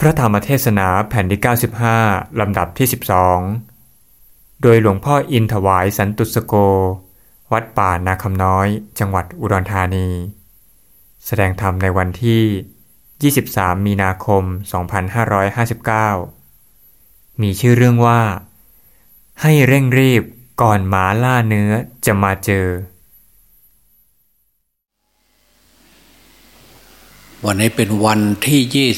พระธรรมเทศนาแผ่นที่ 95 ลำดับที่ 12 โดยหลวงพ่ออินถวายสันตุสโก วัดป่านาคำน้อย จังหวัดอุดรธานี แสดงธรรมในวันที่ 23 มีนาคม 2559 มีชื่อเรื่องว่า ให้เร่งรีบก่อนหมาล่าเนื้อจะมาเจอ วันนี้เป็นวันที่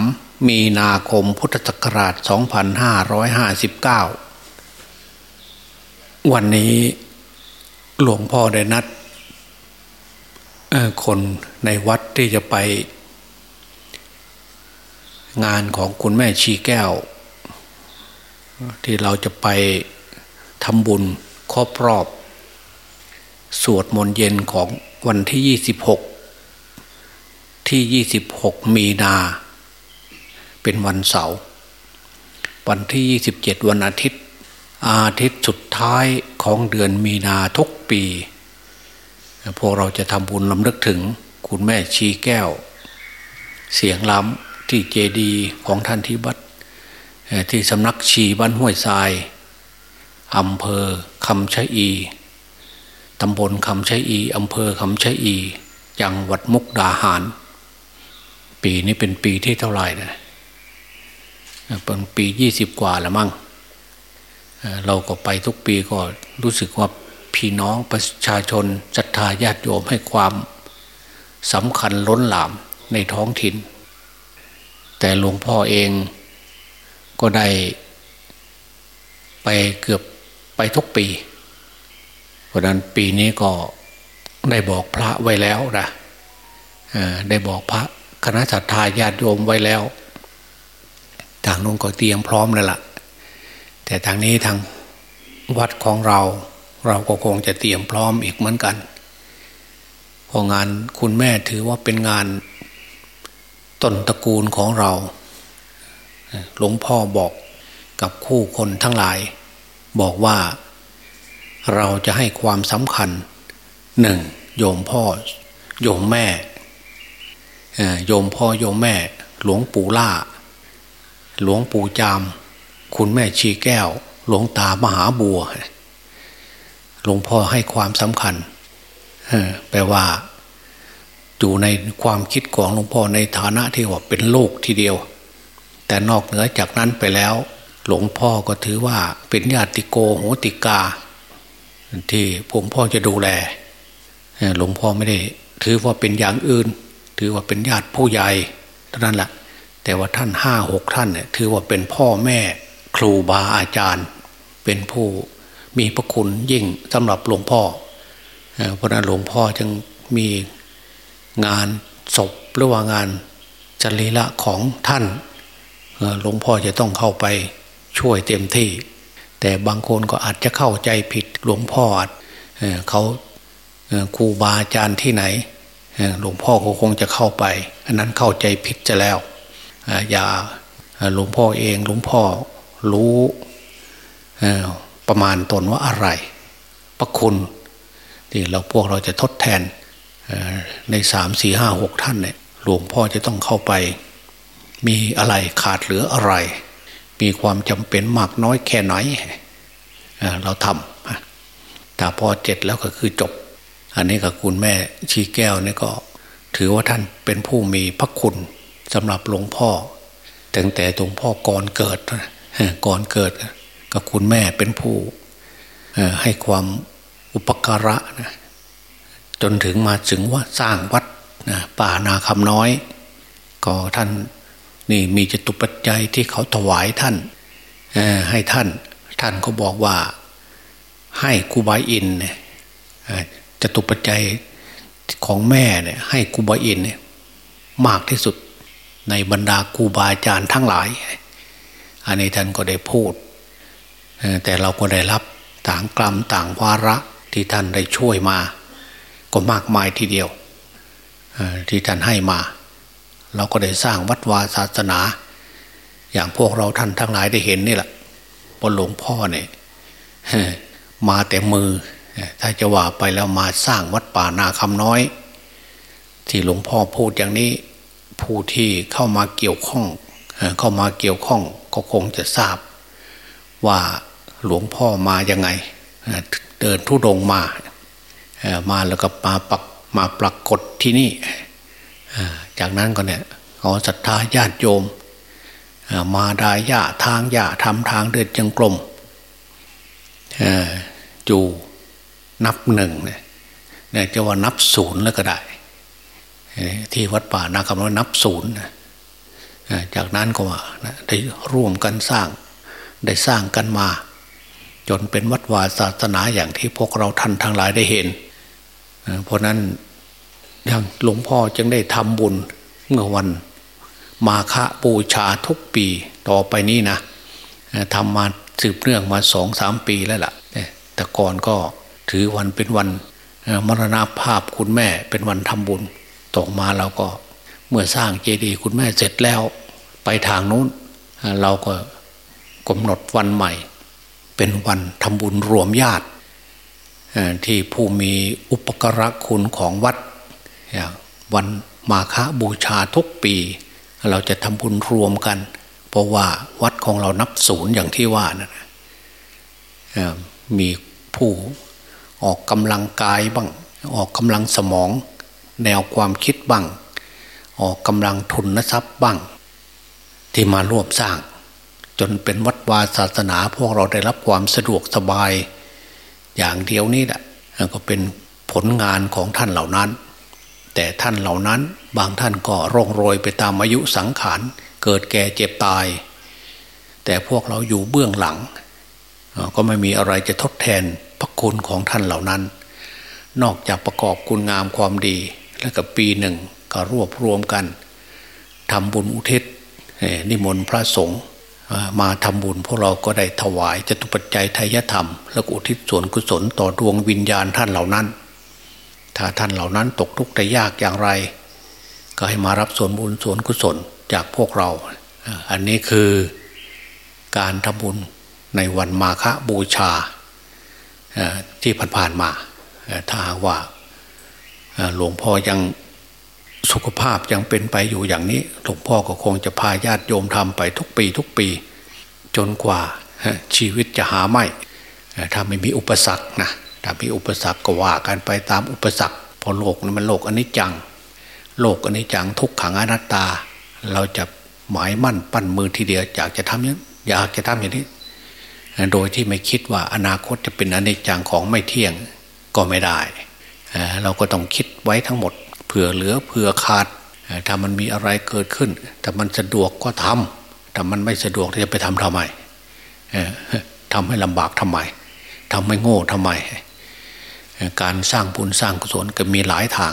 23 มีนาคมพุทธศักราช 2559 วันนี้หลวงพ่อได้นัดคนในวัดที่จะไป งานของคุณแม่ชีแก้ว ที่เราจะไปทำบุญครอบรอบ สวดมนต์เย็นของวันที่ 26 ที่ 26 มีนา เป็นวันเสาร์วันที่ 27 วันอาทิตย์ อาทิตย์สุดท้ายของเดือนมีนาทุกปี พวกเราจะทำบุญลำลึกถึงคุณแม่ชีแก้ว เสียงล้ำที่เจดีของท่านที่วัดที่สำนักชีบ้านห้วยทรายอำเภอคำชะอีตำบลคำชะอีอำเภอคำชะอี จังหวัดมุกดาหาร ปีนี้เป็นปีที่เท่าไหร่นะเป็นปียี่สิบกว่าล้วมั้งเราก็ไปทุกปีก็รู้สึกว่าพี่น้องประชาชนศรัทธาญาติโยมให้ความสำคัญล้นหลามในท้องถิ่น แต่หลวงพ่อเองก็ได้ไปเกือบไปทุกปี เพราะนั้นปีนี้ก็ได้บอกพระไว้แล้วนะได้บอกพระ คณะศรัทธาญาติโยมไว้แล้ว ทางนู้นก็เตรียมพร้อมแล้วล่ะ แต่ทางนี้ทางวัดของเรา เราก็คงจะเตรียมพร้อมอีกเหมือนกันเพราะงานคุณแม่ถือว่าเป็นงานต้นตระกูลของเรา หลวงพ่อบอกกับคู่คนทั้งหลาย บอกว่าเราจะให้ความสำคัญหนึ่งโยมพ่อ โยมแม่ โยมพ่อโยมแม่ หลวงปู่ล่า หลวงปู่จาม คุณแม่ชีแก้ว หลวงตามหาบัว หลวงพ่อให้ความสำคัญแปลว่า อยู่ในความคิดของหลวงพ่อในฐานะที่ว่าเป็นลูกทีเดียว แต่นอกเหนือจากนั้นไปแล้ว หลวงพ่อก็ถือว่าเป็นญาติโกโหติกา ที่ผมพ่อจะดูแลหลวงพ่อไม่ได้ ถือว่าเป็นอย่างอื่น ถือว่าเป็นญาติผู้ใหญ่เท่านั้นแหละแต่ว่าท่านห้าหกท่านเนี่ยถือว่าเป็นพ่อแม่ครูบาอาจารย์ เป็นผู้มีพระคุณยิ่งสำหรับหลวงพ่อเพราะนั้นหลวงพ่อจึงมีงานศพหรือว่างานจริละของท่านหลวงพ่อจะต้องเข้าไปช่วยเต็มที่ แต่บางคนก็อาจจะเข้าใจผิดหลวงพ่อเขาครูบาอาจารย์ที่ไหน หลวงพ่อก็คงจะเข้าไป อันนั้นเข้าใจผิดจะแล้วอย่าหลวงพ่อเองหลวงพ่อรู้ประมาณตนว่าอะไร ประคุณที่เราพวกเราจะทดแทนในสามสี่ห้าหกท่านเนี่ยหลวงพ่อจะต้องเข้าไป มีอะไรขาดเหลืออะไร มีความจำเป็นมากน้อยแค่ไหน เราทำแต่พอเจ็ดแล้วก็คือจบ อันนี้กับคุณแม่ชีแก้วนี่ก็ ถือว่าท่านเป็นผู้มีพระคุณสำหรับหลวงพ่อตั้งแต่หลวงพ่อก่อนเกิดก่อนเกิดกับคุณแม่เป็นผู้ให้ความอุปการะนะจนถึงมาถึงว่าสร้างวัดนะป่านาคำน้อย ก็ท่านนี่มีจตุปัจจัยที่เขาถวายท่านให้ท่าน ท่านก็บอกว่าให้กูบาอินเนี่ย จตุปัจจัยของแม่เนี่ยให้กูบาอินเนี่ยมากที่สุดในบรรดาครูบาอาจารย์ทั้งหลาย อันนี้ท่านก็ได้พูด แต่เราก็ได้รับต่างกรรมต่างวาระที่ท่านได้ช่วยมา ก็มากมายทีเดียว ที่ท่านให้มา เราก็ได้สร้างวัดวาศาสนา อย่างพวกเราท่านทั้งหลายได้เห็นนี่แหละบนหลวงพ่อเนี่ยมาแต่มือ ถ้าจะว่าไปแล้วมาสร้างวัดป่านาคำน้อย ที่หลวงพ่อพูดอย่างนี้ผู้ที่เข้ามาเกี่ยวข้องเข้ามาเกี่ยวข้องก็คงจะทราบ ว่าหลวงพ่อมายังไง เดินทุดงมา มาแล้วก็มาปักมาปรากฏที่นี่ จากนั้นก็เนี่ยเอศรัทธาญาติโยม มาดายาทางยาทำทางเดินจังกลมจู นับหนึ่งเนี่ยจะว่านับศูนย์แล้วก็ได้ ที่วัดป่านาคำน้อยนับศูนย์จากนั้นก็ว่าได้ร่วมกันสร้างได้สร้างกันมา จนเป็นวัดวาศาสนาอย่างที่พวกเราท่านทั้งหลายได้เห็น เพราะนั้นอย่างหลวงพ่อจึงได้ทำบุญเมื่อวันมาฆบูชาทุกปีต่อไปนี้นะทำมาสืบเนื่องมาสองสามปีแล้วล่ะแต่ก่อนก็ ถือวันเป็นวันมรณาภาพคุณแม่เป็นวันทำบุญต่อมาเราก็เมื่อสร้างเจดีย์คุณแม่เสร็จแล้วไปทางนู้น เราก็กำหนดวันใหม่ เป็นวันทำบุญรวมญาติ ที่ผู้มีอุปกระคุณของวัด วันมาฆบูชาทุกปี เราจะทำบุญรวมกัน เพราะว่าวัดของเรานับศูนย์อย่างที่ว่านะมีผู้ ออกกำลังกายบ้าง ออกกำลังสมอง แนวความคิดบ้าง ออกกำลังทุนทรัพย์บ้าง ที่มาร่วมสร้าง จนเป็นวัดวาศาสนาพวกเราได้รับความสะดวกสบาย อย่างเดียวนี้แหละก็เป็นผลงานของท่านเหล่านั้น แต่ท่านเหล่านั้นบางท่านก็ร่องโรยไปตามอายุสังขารเกิดแก่เจ็บตาย แต่พวกเราอยู่เบื้องหลัง ก็ไม่มีอะไรจะทดแทน ระคุณของท่านเหล่านั้น นอกจากประกอบคุณงามความดี แล้วก็ปีหนึ่งก็รวบรวมกันทำบุญอุทิศนิมนต์พระสงฆ์มาทำบุญพวกเราก็ได้ถวายจตุปัจจัยไทยธรรม แล้วอุทิศส่วนกุศลต่อดวงวิญญาณท่านเหล่านั้น ถ้าท่านเหล่านั้นตกทุกข์ได้ยากอย่างไร ก็ให้มารับส่วนบุญส่วนกุศลจากพวกเรา อันนี้คือการทำบุญในวันมาฆบูชา ที่ผ่านๆมา ถ้าว่าหลวงพ่อยังสุขภาพยังเป็นไปอยู่อย่างนี้ หลวงพ่อก็คงจะพาญาติโยมทำไปทุกปีทุกปี จนกว่าชีวิตจะหาไม่ ถ้าไม่มีอุปสรรคนะ ถ้ามีอุปสรรคก็ว่ากันไปตามอุปสรรค พอโลกนั้นมันโลกอนิจจัง โลกอนิจจังทุกขังอนัตตา เราจะหมายมั่นปั้นมือทีเดียวอยากจะทำอย่างอยากจะทำอย่างนี้ โดยที่ไม่คิดว่าอนาคตจะเป็นอนิจจังของไม่เที่ยงก็ไม่ได้ เราก็ต้องคิดไว้ทั้งหมดเผื่อเหลือเผื่อขาดถ้ามันมีอะไรเกิดขึ้นถ้ามันสะดวกก็ทำถ้ามันไม่สะดวกจะไปทำทำไมทำให้ลำบากทำไมทำให้โง่ทำไม การสร้างบุญสร้างกุศลก็มีหลายทาง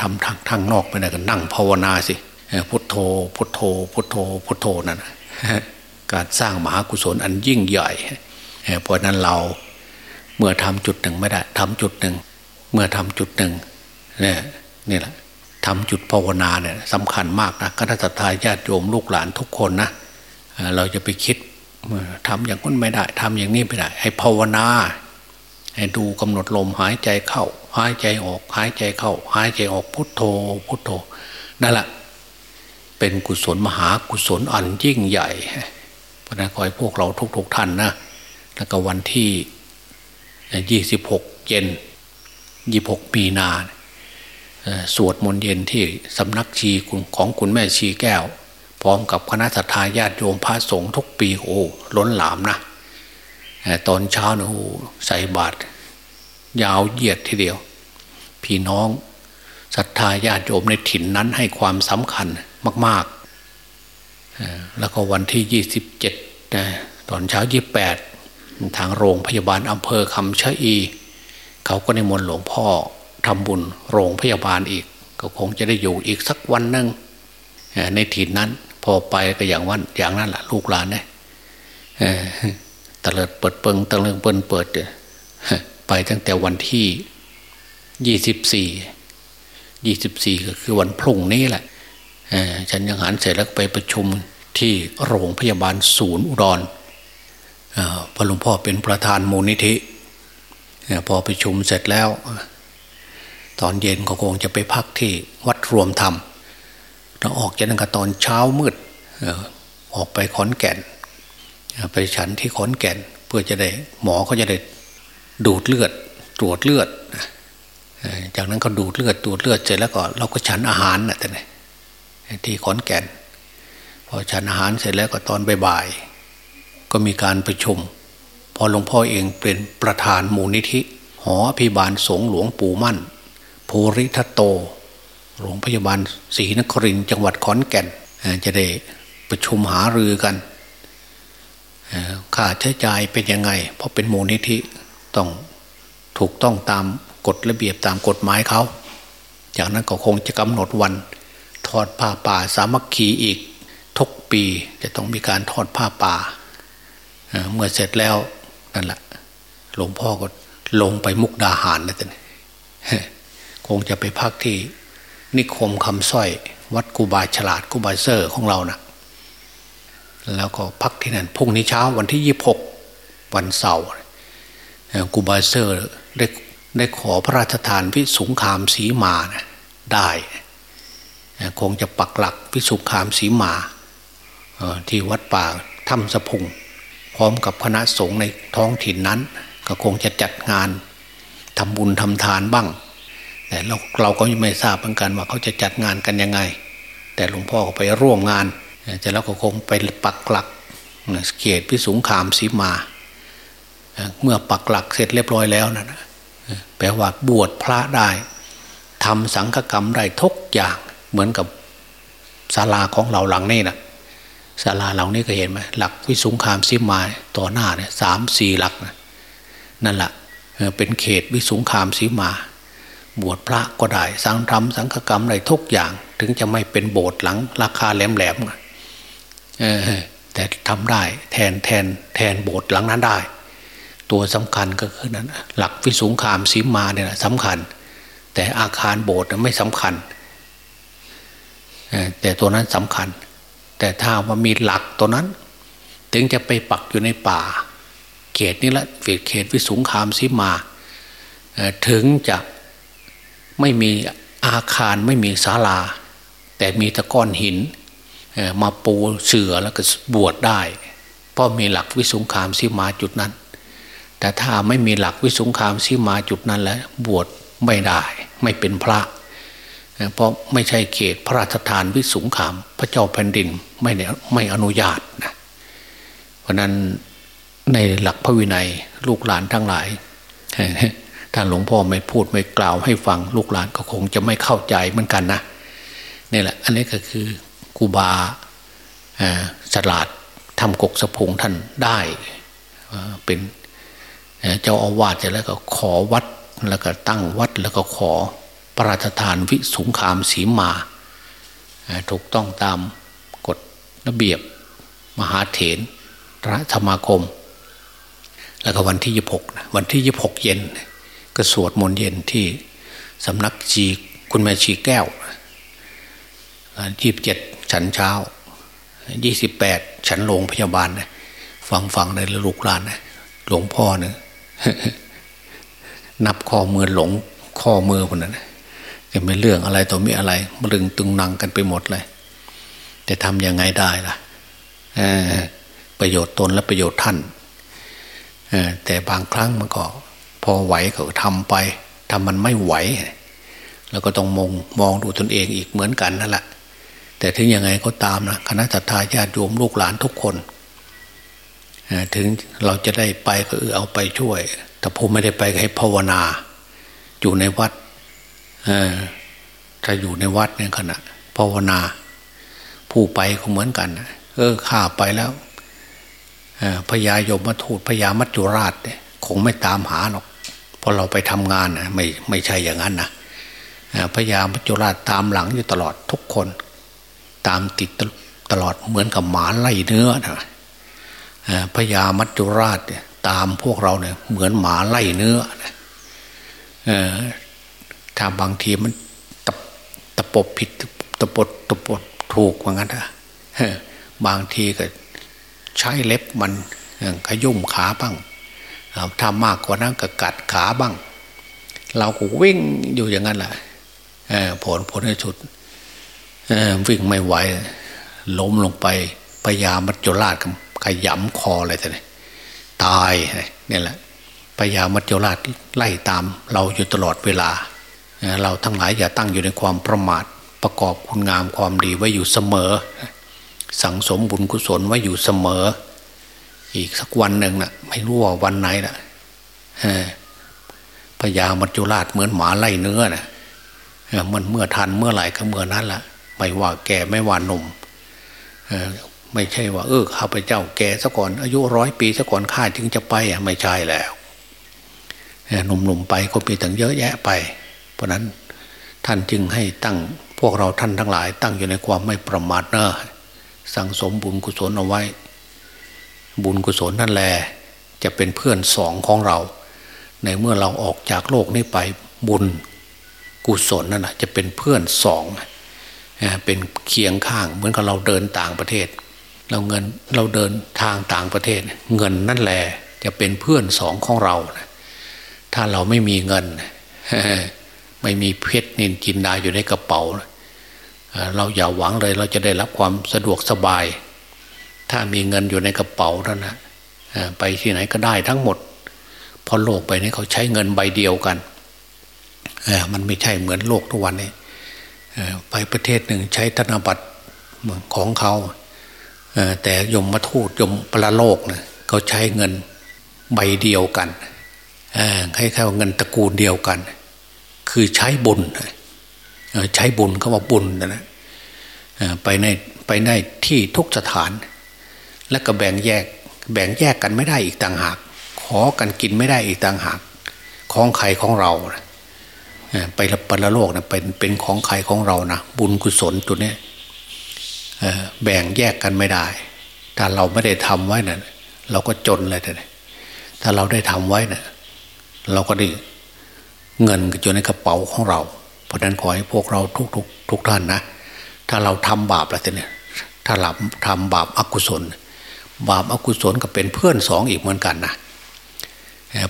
ทำทางทางนอกไปไหนก็นั่งภาวนาสิพุทโธพุทโธพุทโธพุทโธนั่น การสร้างมหากุศลอันยิ่งใหญ่ เพราะนั้นเราเมื่อทำจุดหนึ่งไม่ได้ทำจุดหนึ่ง เมื่อทำจุดหนึ่งเนี่ยนี่แหละทำจุดภาวนาเนี่ยสำคัญมากนะคณะทาญาติโยมลูกหลานทุกคนนะเราจะไปคิดทำอย่างนั้นไม่ได้ทำอย่างนี้ไม่ได้ ให้ภาวนา ให้ดูกำหนดลมหายใจเข้า หายใจออก หายใจเข้า หายใจออกพุทโธ พุทโธนั่นแหละเป็นกุศลมหากุศลอันยิ่งใหญ่ ราะนั้นขอให้พวกเราทุกๆท่านนะแล้วก็วันที่ยี่สิบหกเย็นยี่หกปีนาสวดมนต์เย็นที่สำนักชีของคุณแม่ชีแก้ว พร้อมกับคณะสัตยาญาติโยมพระสงฆ์ทุกปีโอ้ล้นหลามนะตอนเช้านี่ยโอ้ใส่บาตรยาวเหยียดทีเดียว พี่น้องศรัทธาญาติโยมในถิ่นนั้นให้ความสำคัญมาก ๆ แล้วก็วันที่ยี่สิบเจ็ดตอนเช้ายี่แปดทางโรงพยาบาลอำเภอคำชะอี เขาก็ในมนหลวงพ่อทำบุญโรงพยาบาลอีก ก็คงจะได้อยู่อีกสักวันหนึ่งในถิ่นนั้น พอไปก็อย่างวันอย่างนั้นแหละลูกหลานเนี่ยตะเลิดเปิดเปิงตะเลิงเปิดเปิดไปตั้งแต่วันที่ยี่สิบสี่ยี่สิบสี่ก็คือวันพรุ่งนี้แหละ ฉันยังหันเสร็จแล้วไปประชุมที่โรงพยาบาลศูนย์อุดรพระหลวงพ่อเป็นประธานมูลนิธิพอประชุมเสร็จแล้ว ตอนเย็นก็คงจะไปพักที่วัดรวมธรรมเราออกจากนั้นก็ตอนเช้ามืดออกไปขอนแก่น ไปฉันที่ขอนแก่นเพื่อจะได้หมอเขาจะได้ดูดเลือดตรวจเลือด จากนั้นก็ดูดเลือดตรวจเลือดเสร็จแล้วก็เราก็ฉันอาหารนะแต่ไหน ที่ขอนแก่น พอฉันอาหารเสร็จแล้วก็ตอนบ่ายก็มีการประชุม พอหลวงพ่อเองเป็นประธานมูลนิธิ หอพิบาลสงหลวงปู่มั่นภูริทัตโตโรงพยาบาลศรีนครินจังหวัดขอนแก่น จะได้ประชุมหารือกันค่าใช้จ่ายเป็นยังไง เพราะเป็นมูลนิธิต้องถูกต้องตามกฎระเบียบตามกฎหมายเขา จากนั้นก็คงจะกำหนดวัน ทอดผ้าป่า สามัคคีอีกทุกปี จะต้องมีการทอดผ้าป่าเมื่อเสร็จแล้วนั่นแหละหลวงพ่อก็ลงไปมุกดาหารนะท่านคงจะไปพักที่นิคมคำสร้อย วัดกูบาฉลาดกูบาเซอร์ของเรานะแล้วก็พักที่นั่นพรุ่งนี้เช้าวันที่ยี่หกวันเสาร์กูบาเซอร์ได้ได้ขอพระราชทานวิสุงคามสีมานะได้ คงจะปักหลักวิสุงคามสีมาที่วัดป่าถ้ำสะพุง พร้อมกับคณะสงฆ์ในท้องถิ่นนั้น ก็คงจะจัดงานทำบุญทำทานบ้าง แต่เราเราก็ไม่ทราบเหมือนกันว่าเขาจะจัดงานกันยังไง แต่หลวงพ่อก็ไปร่วมงานจะแล้วก็คงไปปักหลักเขตพิสุงคามสีมา เมื่อปักหลักเสร็จเรียบร้อยแล้วนะแปลว่าบวชพระได้ทำสังฆกรรมได้ทุกอย่าง เหมือนกับศาลาของเราหลังนี้นะศาลาหลังนี้ก็เห็นไหมหลักวิสุงคามซิมาต่อหน้าเนี่ยสามสี่หลักนะนั่นแหละเป็นเขตวิสุงคามสีมา บวชพระก็ได้สังธรรมสังฆกรรมอะได้ทุกอย่าง ถึงจะไม่เป็นโบสถ์หลังราคาแหลมๆแต่ทำได้แทนแทนแทนโบสถ์หลังนั้นได้ ตัวสำคัญก็คือนั้นหลักวิสุงคามสีมาเนี่ยสำคัญ แต่อาคารโบสถ์ไม่สำคัญ แต่ตัวนั้นสำคัญ แต่ถ้าว่ามีหลักตัวนั้น ถึงจะไปปักอยู่ในป่า เขตนี้ละเขตวิสุงคามสีมา ถึงจะไม่มีอาคารไม่มีศาลา แต่มีตะก้อนหิน มาปูเสือแล้วก็บวชได้ เพราะมีหลักวิสุงคามสีมาจุดนั้น แต่ถ้าไม่มีหลักวิสุงคามสีมาจุดนั้นแล้วบวชไม่ได้ไม่เป็นพระ เพราะไม่ใช่เขตพระราชทานวิสุงคาม พระเจ้าแผ่นดินไม่ไม่อนุญาตนะเพราะนั้นในหลักพระวินัยลูกหลานทั้งหลายท่านหลวงพ่อไม่พูดไม่กล่าวให้ฟังลูกหลานก็คงจะไม่เข้าใจเหมือนกันนะนี่แหละอันนี้ก็คือกูบาฉลาดทำกกสะพงท่านได้เป็นเจ้าอาวาสเสร็จแล้วก็ขอวัดแล้วก็ตั้งวัดแล้วก็ขอ พระราชทานวิสุงคามสีมาถูกต้องตามกฎระเบียบมหาเถรระธมาคม แล้วก็วันที่ยี่หกวันที่ยี่หกเย็น ก็สวดมนต์เย็นที่สำนักจีคุณแม่ชีแก้วยี่สิบเจ็ดฉันเช้ายี่สิบแปดฉันโรงพยาบาลฟังฟังในลูกหลานหลวงพ่อเนี่ยนับข้อมือหลงข้อมือคนนั้น จะไม่เรื่องอะไรต่อมีอะไรมรึงตึงนังกันไปหมดเลย จะทำยังไงได้ล่ะประโยชน์ตนและประโยชน์ท่านแต่บางครั้งมันก็พอไหวก็ทำไปทำมันไม่ไหว แล้วก็ต้องมองมองดูตนเองอีกเหมือนกันนั่นแหละแต่ถึงยังไงก็ตามนะคณะทาญาติโยมลูกหลานทุกคนถึงเราจะได้ไปก็เออเอาไปช่วย แต่ผมไม่ได้ไปให้ภาวนา อยู่ในวัด ถ้าอยู่ในวัดเนี่ยขณะภาวนา ผู้ไปก็เหมือนกัน เออข้าไปแล้วพญายมมาทูตพญามัจจุราชคงไม่ตามหาหรอกเพราะเราไปทำงานนะไม่ไม่ใช่อย่างนั้นนะพญามัจจุราชตามหลังอยู่ตลอดทุกคน ตามติดตลอดเหมือนกับหมาไล่เนื้อนะพญามัจจุราชตามพวกเราเนี่ยเหมือนหมาไล่เนื้อ ถ้าบางทีมันตะตะปบผิดตะปดตะปดถูกว่างั้นนะบางทีก็ใช้เล็บมันขยุ่มขาบ้างถ้ามากกว่านั้นก็กัดขาบ้าง เราก็วิ่งอยู่อย่างนั้นแหละผลผลในสุดวิ่งไม่ไหวล้มลงไปพญามัจจุราชขยำคอเลยท่านตายนี่แหละพญามัจจุราชไล่ตามเราอยู่ตลอดเวลา เราทั้งหลายอย่าตั้งอยู่ในความประมาทประกอบคุณงามความดีไว้อยู่เสมอ สั่งสมบุญกุศลไว้อยู่เสมอ อีกสักวันหนึ่งนะ่ะ ไม่รู้ว่าวันไหนนะ่ะพญามัจจุราชเหมือนหมาไล่เนื้อนะมันเมื่อทันเมื่อไหร่ก็เมื่อนั้นละไม่ว่าแก่ไม่ว่าหนุ่มไม่ใช่ว่า เออข้าพเจ้าแก่ซะก่อน อายุร้อยปีซะก่อนข้าจึงจะไปอะไม่ใช่แล้วหนุ่มๆไปก็มีตั้งเยอะแยะไป ราะนั้นท่านจึงให้ตั้งพวกเราท่านทั้งหลาย ตั้งอยู่ในความไม่ประมาทเนอะสั่งสมบุญกุศลเอาไว้ บุญกุศลนั่นแหละจะเป็นเพื่อนสองของเรา ในเมื่อเราออกจากโลกนี้ไปบุญกุศลนั่นแหะจะเป็นเพื่อนสองเป็นเคียงข้าง เหมือนกับเราเดินต่างประเทศ เราเงินเราเดินทางต่างประเทศ เงินนั่นแหละจะเป็นเพื่อนสองของเรา ถ้าเราไม่มีเงิน ไม่มีเพชรนินจินดาอยู่ในกระเป๋า เราอย่าหวังเลยเราจะได้รับความสะดวกสบาย ถ้ามีเงินอยู่ในกระเป๋าท่านนะไปที่ไหนก็ได้ทั้งหมดพอโลกไปนี้เขาใช้เงินใบเดียวกันมันไม่ใช่เหมือนโลกทุกวันนี้ไปประเทศหนึ่งใช้ธนบัตรของเขาแต่ยมมาทูตยมปรโลกเนี่ยเขาใช้เงินใบเดียวกันให้แค่เงินตระกูลเดียวกัน คือใช้บุญใช้บุญเขาว่าบุญนะไปในไปในที่ทุกสถาน และก็แบ่งแยกแบ่งแยกกันไม่ได้อีกต่างหาก ขอกันกินไม่ได้อีกต่างหาก ของใครของเราไปปรโลกนะเป็นเป็นของใครของเรานะบุญกุศลตัวนี้แบ่งแยกกันไม่ได้ถ้าเราไม่ได้ทำไว้นะ่ะ เราก็จนเลยแต่ถ้าเราได้ทำไว้นะ่ะ เราก็ได้ เงินก็อยู่ในกระเป๋าของเรา เพราะนั้นขอให้พวกเราทุกทุกทุกท่านนะ ถ้าเราทำบาปแล้วเนี่ยถ้าเราทำบาปอกุศล บาปอกุศลก็เป็นเพื่อนสองอีกเหมือนกันนะ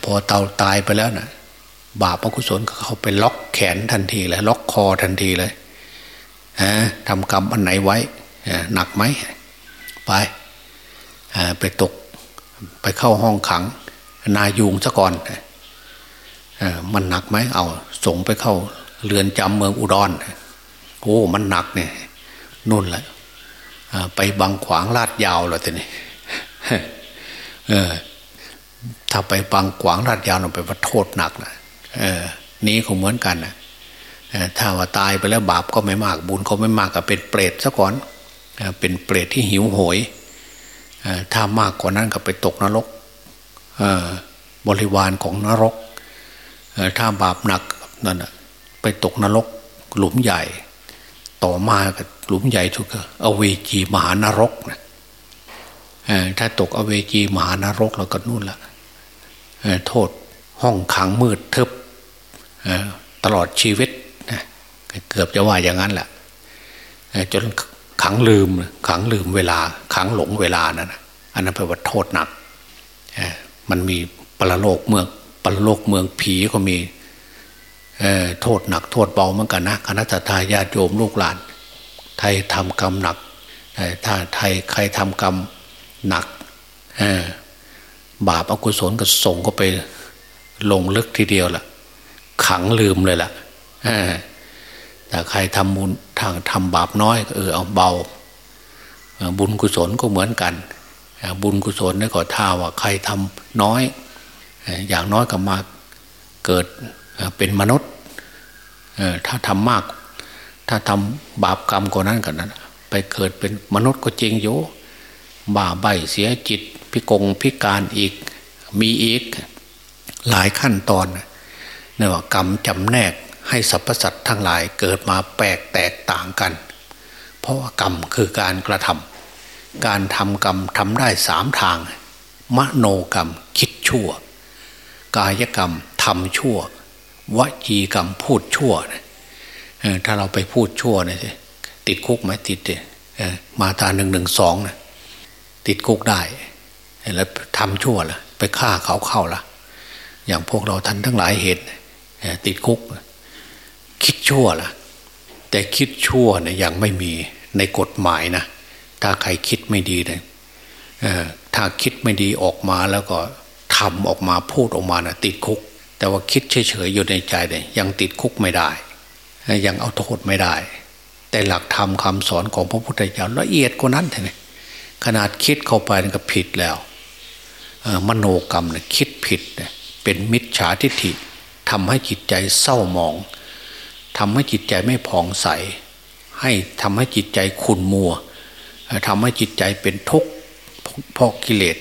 พอเตาตายไปแล้วนะบาปอกุศลเขาไปล็อกแขนทันทีเลยล็อกคอทันทีเลยทำกรรมอันไหนไว้หนักไหมไปไปตกไปเข้าห้องขัง นายูงซะก่อน มันหนักไหมเอาส่งไปเข้าเรือนจำเมืองอุดรโอ้มันหนักเนี่ยนุ่นแหละไปบังขวางลาดยาวเลยทีนี้ถ้าไปบังขวางลาดยาวเราไปว่าโทษหนักนะนี้คงเหมือนกันนะถ้าว่าตายไปแล้วบาปก็ไม่มากบุญก็ไม่มากก็เป็นเปรตซะก่อนเป็นเปรตที่หิวโหยถ้ามากกว่านั้นก็ไปตกนรกบริวารของนรก ถ้าบาปหนักนั่นไปตกนรกหลุมใหญ่ ต่อมากับหลุมใหญ่ทุกอเวจีมหานรกนะถ้าตกอเวจีมหานรกเราก็นู่นละโทษห้องขังมืดทึบตลอดชีวิตเกือบจะว่าอย่างนั้นแหละจนขังลืมขังลืมเวลา ขังหลงเวลานั่นอันนั้นแปลว่าโทษหนักมันมีปรโลกเมือง ปรโลกเมืองผีก็มีโทษหนักโทษเบาเหมือนกันนะคณะทาญาติโยมลูกหลาน ไทยทำกรรมหนักถ้าไทยใครทำกรรมหนักบาปอกุศลก็ส่งก็ไปลงลึกทีเดียวล่ะ ขังลืมเลยล่ะแต่ใครทำบุญทางทำบาปน้อยเออเอาเบา บุญกุศลก็เหมือนกัน บุญกุศลนี่ก็ท่าว่าใครทำน้อย อย่างน้อยก็มาเกิดเป็นมนุษย์ถ้าทำมาก ถ้าทำบาปกรรมกว่านั้นกันนั้นไปเกิดเป็นมนุษย์ก็จริงอยู่บ้าใบเสียจิตพิกงพิการอีกมีอีกหลายขั้นตอนเนี่ยว่ากรรมจำแนกให้สรรพสัตว์ทั้งหลายเกิดมาแปลกแตกต่างกัน เพราะว่ากรรมคือการกระทำการทำกรรมทำได้สามทาง มโนกรรมคิดชั่ว กายกรรมทำชั่ววจีกรรมพูดชั่วถ้าเราไปพูดชั่วเนี่ยติดคุกไหมติดมาตาหนึ่งหนึ่งสองนะติดคุกได้ แล้วทำชั่วละไปฆ่าเขาเข้าละอย่างพวกเราท่านทั้งหลายเห็นติดคุก คิดชั่วล่ะแต่คิดชั่วเนี่ยยังไม่มีในกฎหมายนะถ้าใครคิดไม่ดีเลยถ้าคิดไม่ดีออกมาแล้วก็ ทำออกมาพูดออกมานะ่ะติดคุก แต่ว่าคิดเฉยๆอยู่ในใจเนี่ยยังติดคุกไม่ได้ ยังเอาโทษไม่ได้ แต่หลักธรรมคาสอนของพระพุทธเจ้าละเอียดกว่านั้นเลยขนาดคิดเข้าไปก็ผิดแล้วมโนกรรมเนี่ยคิดผิดเป็นมิจฉาทิฏฐิทำให้จิตใจเศร้าหมองทำให้จิตใจไม่ผ่องใส ให้ทำให้จิตใจขุ่นมัวทำให้จิตใจเป็นทุกข์เพราะกิเลส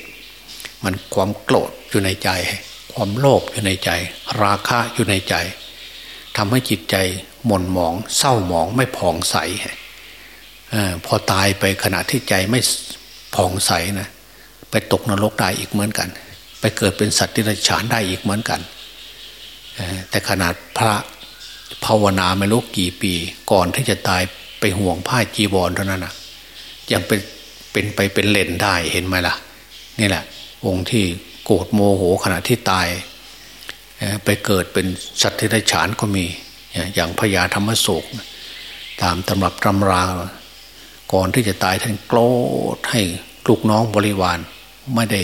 มันความโกรธ อยู่ในใจ ความโลภอยู่ในใจ ราคะอยู่ในใจทำให้จิตใจหม่นหมอง เศร้าหมองไม่ผ่องใสอพอตายไปขณะที่ใจไม่ผ่องใสนะไปตกนรกได้อีกเหมือนกัน ไปเกิดเป็นสัตว์ที่ไรฉานได้อีกเหมือนกันแต่ขนาดพระภาวนาไม่รู้กี่ปี ก่อนที่จะตายไปห่วงผ้าจีวรเท่านั้นนะยังเป็นเป็นไปเป็นเลนได้เห็นไหมล่ะ นี่แหละ องค์ที่ รธโมโหขณะที่ตาย ไปเกิดเป็นสัตว์ที่ไรฉานก็มี อย่างพญาธรรมโศก ตามตำรับตำรา ก่อนที่จะตายท่านโกรธให้ลูกน้องบริวารไม่ได้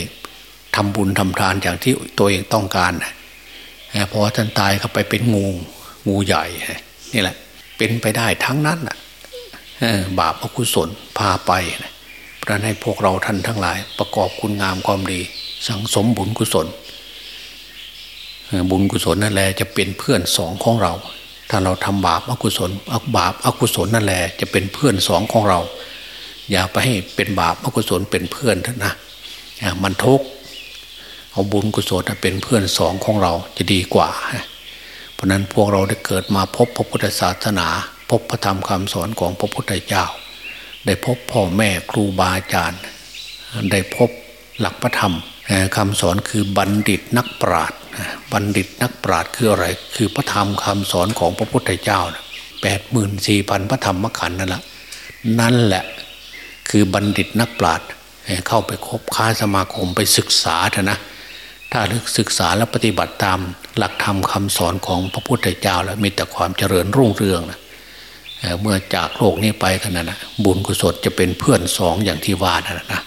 ทำบุญทำทานอย่างที่ตัวเองต้องการพอท่านตายเข้าไปเป็นงูงูใหญ่นี่แหละ เป็นไปได้ทั้งนั้นบาปอกุศลพาไปเพราะให้พวกเราท่านทั้งหลายประกอบคุณงามความดี สังสมบุญกุศล บุญกุศลนั่นแหละจะเป็นเพื่อนสองของเรา ถ้าเราทำบาปอกุศลบาปอกุศลนั่นแหละจะเป็นเพื่อนสองของเรา อย่าไปให้เป็นบาปอกุศลเป็นเพื่อนท่านะมันทุกข์เอาบุญกุศลเป็นเพื่อนสองของเราจะดีกว่า เพราะนั้นพวกเราได้เกิดมาพบพระพุทธศาสนา พบพระธรรมคำสอนของพระพุทธเจ้า ได้พบพ่อแม่ครูบาอาจารย์ ได้พบหลักพระธรรม คำสอนคือบัณฑิตนักปราชญ์บัณฑิตนักปราชญ์คืออะไร คือพระธรรมคำสอนของพระพุทธเจ้าแปดหมื่นสี่พันพระธรรมขันธ์นั่นแหละนั่นแหละคือบัณฑิตนักปราชญ์เข้าไปคบค้าสมาคมไปศึกษาเถอะนะถ้าศึกษาและปฏิบัติตามหลักธรรมคาสอนของพระพุทธเจ้า แล้วมีแต่ความเจริญรุ่งเรืองนะเมื่อจากโลกนี้ไปขนาดนะบุญกุศลจะเป็นเพื่อนสองอย่างที่ว่านั่นนะ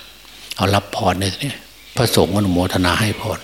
เอารับพรในนี้ พระสงฆ์อนุโมทนาให้พร